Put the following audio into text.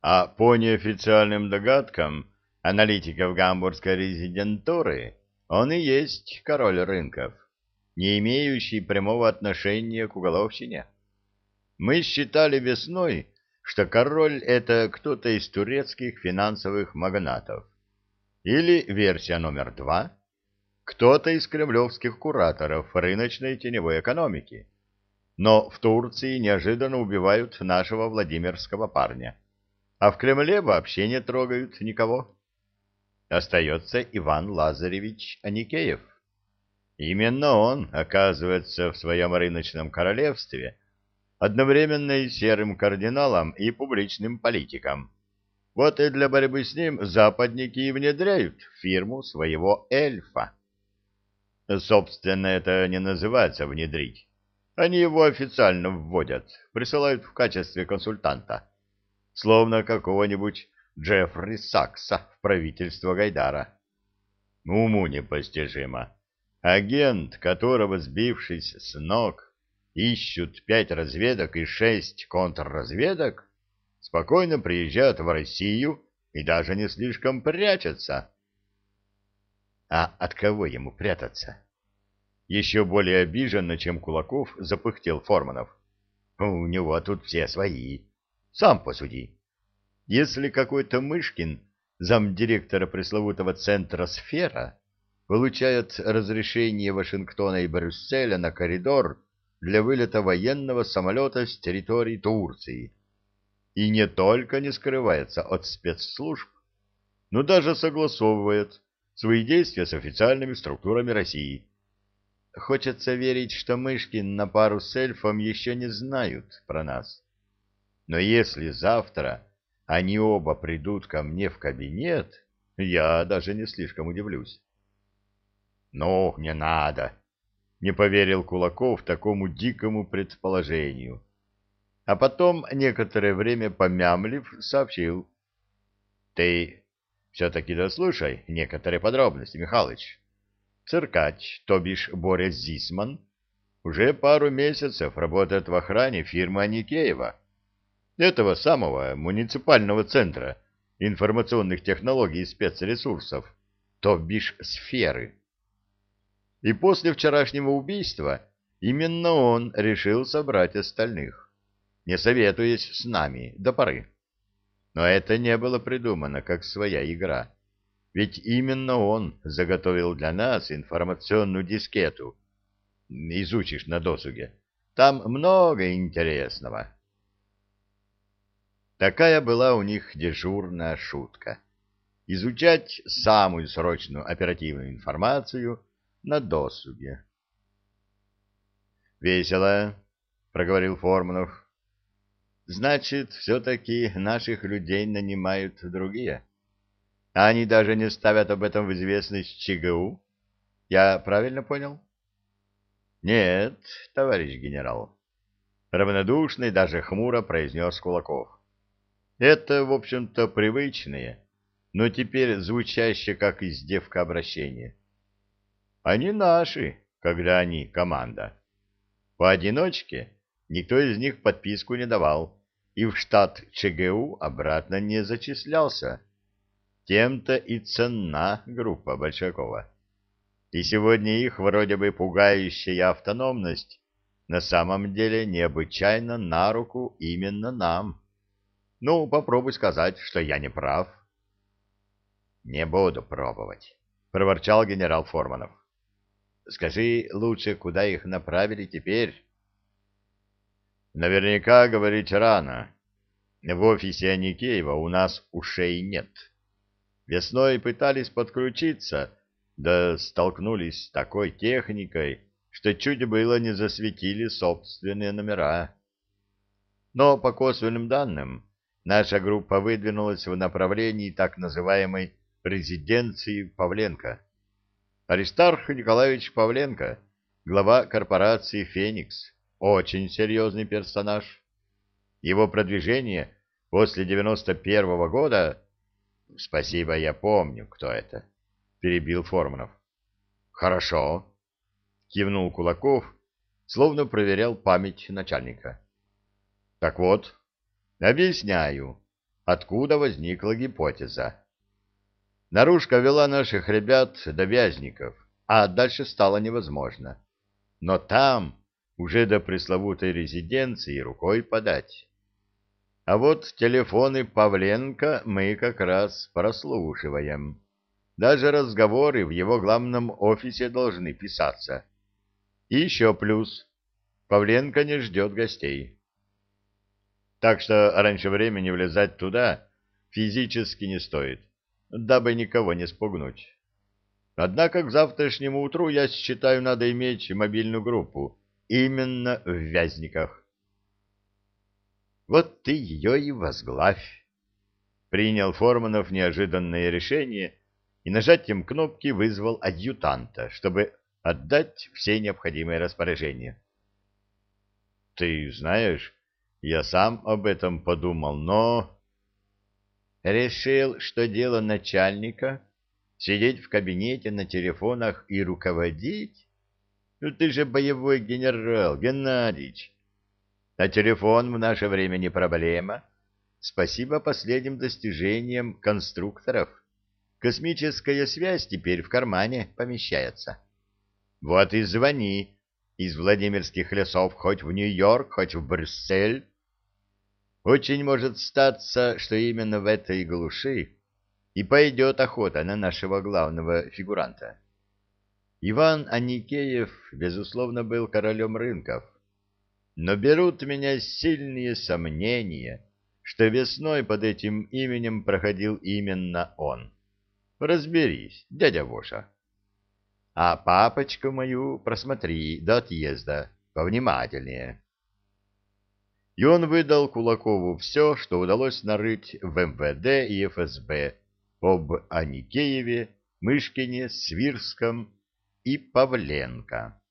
А по неофициальным догадкам аналитиков гамбургской резидентуры он и есть король рынков, не имеющий прямого отношения к уголовщине. Мы считали весной, что король — это кто-то из турецких финансовых магнатов. Или версия номер два — кто-то из кремлевских кураторов рыночной теневой экономики. Но в Турции неожиданно убивают нашего Владимирского парня, а в Кремле вообще не трогают никого. Остается Иван Лазаревич Аникеев. Именно он оказывается в своем рыночном королевстве — одновременно и серым кардиналом, и публичным политиком. Вот и для борьбы с ним западники и внедряют в фирму своего эльфа. Собственно, это не называется внедрить. Они его официально вводят, присылают в качестве консультанта, словно какого-нибудь Джеффри Сакса в правительство Гайдара. Уму непостижимо. Агент, которого, сбившись с ног, ищут пять разведок и шесть контрразведок, спокойно приезжают в Россию и даже не слишком прячутся. А от кого ему прятаться? Еще более обиженно, чем Кулаков, запыхтел Форманов. У него тут все свои. Сам посуди. Если какой-то Мышкин, замдиректора пресловутого центра «Сфера», получает разрешение Вашингтона и Брюсселя на коридор для вылета военного самолета с территории Турции. И не только не скрывается от спецслужб, но даже согласовывает свои действия с официальными структурами России. Хочется верить, что Мышкин на пару с эльфом еще не знают про нас. Но если завтра они оба придут ко мне в кабинет, я даже не слишком удивлюсь. — Ну, не надо, не поверил Кулаков такому дикому предположению. А потом, некоторое время помямлив, сообщил. — Ты все-таки дослушай некоторые подробности, Михалыч. Циркач, то бишь Борис Зисман, уже пару месяцев работает в охране фирмы Аникеева, этого самого муниципального центра информационных технологий и спецресурсов, то бишь сферы. И после вчерашнего убийства именно он решил собрать остальных, не советуясь с нами до поры. Но это не было придумано как своя игра. Ведь именно он заготовил для нас информационную дискету. Изучишь на досуге. Там много интересного. Такая была у них дежурная шутка. Изучать самую срочную оперативную информацию на досуге. «Весело», — проговорил Форманов. «Значит, все-таки наших людей нанимают другие. А они даже не ставят об этом в известность ЧГУ? Я правильно понял?» «Нет, товарищ генерал», — равнодушно и даже хмуро произнес Кулаков. «Это, в общем-то, привычные, но теперь звучащее как издевка обращения. Они наши, когда они команда. Поодиночке никто из них подписку не давал и в штат ЧГУ обратно не зачислялся. Тем-то и ценна группа Большакова. И сегодня их вроде бы пугающая автономность на самом деле необычайно на руку именно нам. Ну, попробуй сказать, что я не прав. — Не буду пробовать, — проворчал генерал Форманов. Скажи лучше, куда их направили теперь? Наверняка говорить рано. В офисе Аникеева у нас ушей нет. Весной пытались подключиться, да столкнулись с такой техникой, что чуть было не засветили собственные номера. Но по косвенным данным, наша группа выдвинулась в направлении так называемой резиденции Павленко. Аристарх Николаевич Павленко, глава корпорации «Феникс», очень серьезный персонаж. Его продвижение после 91-го года... Спасибо, я помню, кто это, перебил Форманов. Хорошо, кивнул Кулаков, словно проверял память начальника. Так вот, объясняю. откуда возникла гипотеза. Наружка вела наших ребят до Вязников, а дальше стало невозможно. Но там уже до пресловутой резиденции рукой подать. А вот телефоны Павленко мы как раз прослушиваем. Даже разговоры в его главном офисе должны писаться. И еще плюс. Павленко не ждет гостей. Так что раньше времени влезать туда физически не стоит, дабы никого не спугнуть. Однако к завтрашнему утру, я считаю, надо иметь мобильную группу именно в Вязниках. Вот ты ее и возглавь. Принял Форманов неожиданное решение и нажатием кнопки вызвал адъютанта, чтобы отдать все необходимые распоряжения. Ты знаешь, я сам об этом подумал, но... Решил, что дело начальника — сидеть в кабинете на телефонах и руководить? Ну ты же боевой генерал, Геннадьевич. А телефон в наше время не проблема. Спасибо последним достижениям конструкторов. Космическая связь теперь в кармане помещается. Вот и звони из Владимирских лесов хоть в Нью-Йорк, хоть в Брюссель. Очень может статься, что именно в этой глуши и пойдет охота на нашего главного фигуранта. Иван Аникеев, безусловно, был королем рынков но берут меня сильные сомнения, что весной под этим именем проходил именно он. Разберись, дядя Воша. А папочку мою просмотри до отъезда повнимательнее. И он выдал Кулакову все, что удалось нарыть в МВД и ФСБ об Аникееве, Мышкине, Свирском и Павленко.